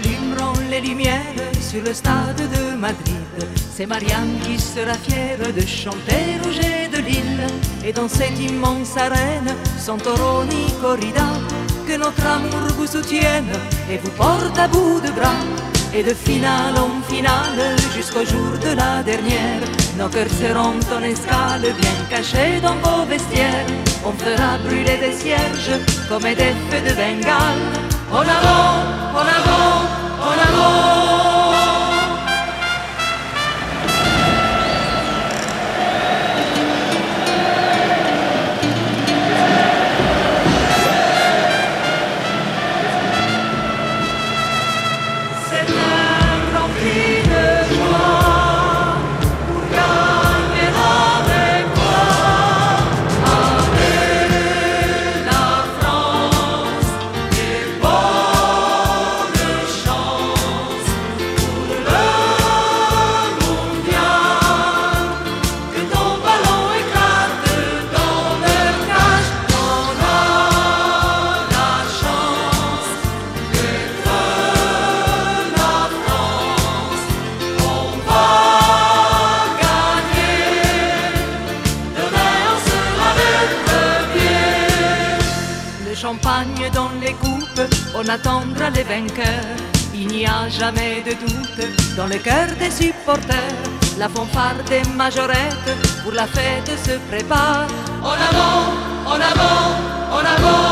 allumeront les lumières sur le stade de Madrid. C'est Marianne qui sera fière de chanter au jet de l'île. Et dans cette immense arène, Santoroni corrida, que notre amour vous soutienne et vous porte à bout de bras. Et de finale en finale, jusqu'au jour de la dernière, nos cœurs seront en escale, bien cachés dans vos vestiaires. On fera brûler des cierges comme des feux de Bengale. En avant, en avant, en avant. Champagne dans les coupes, on attendra les vainqueurs. Il n'y a jamais de doute dans le cœur des supporters. La fanfare des majorettes pour la fête se prépare. En avant, en avant, en avant.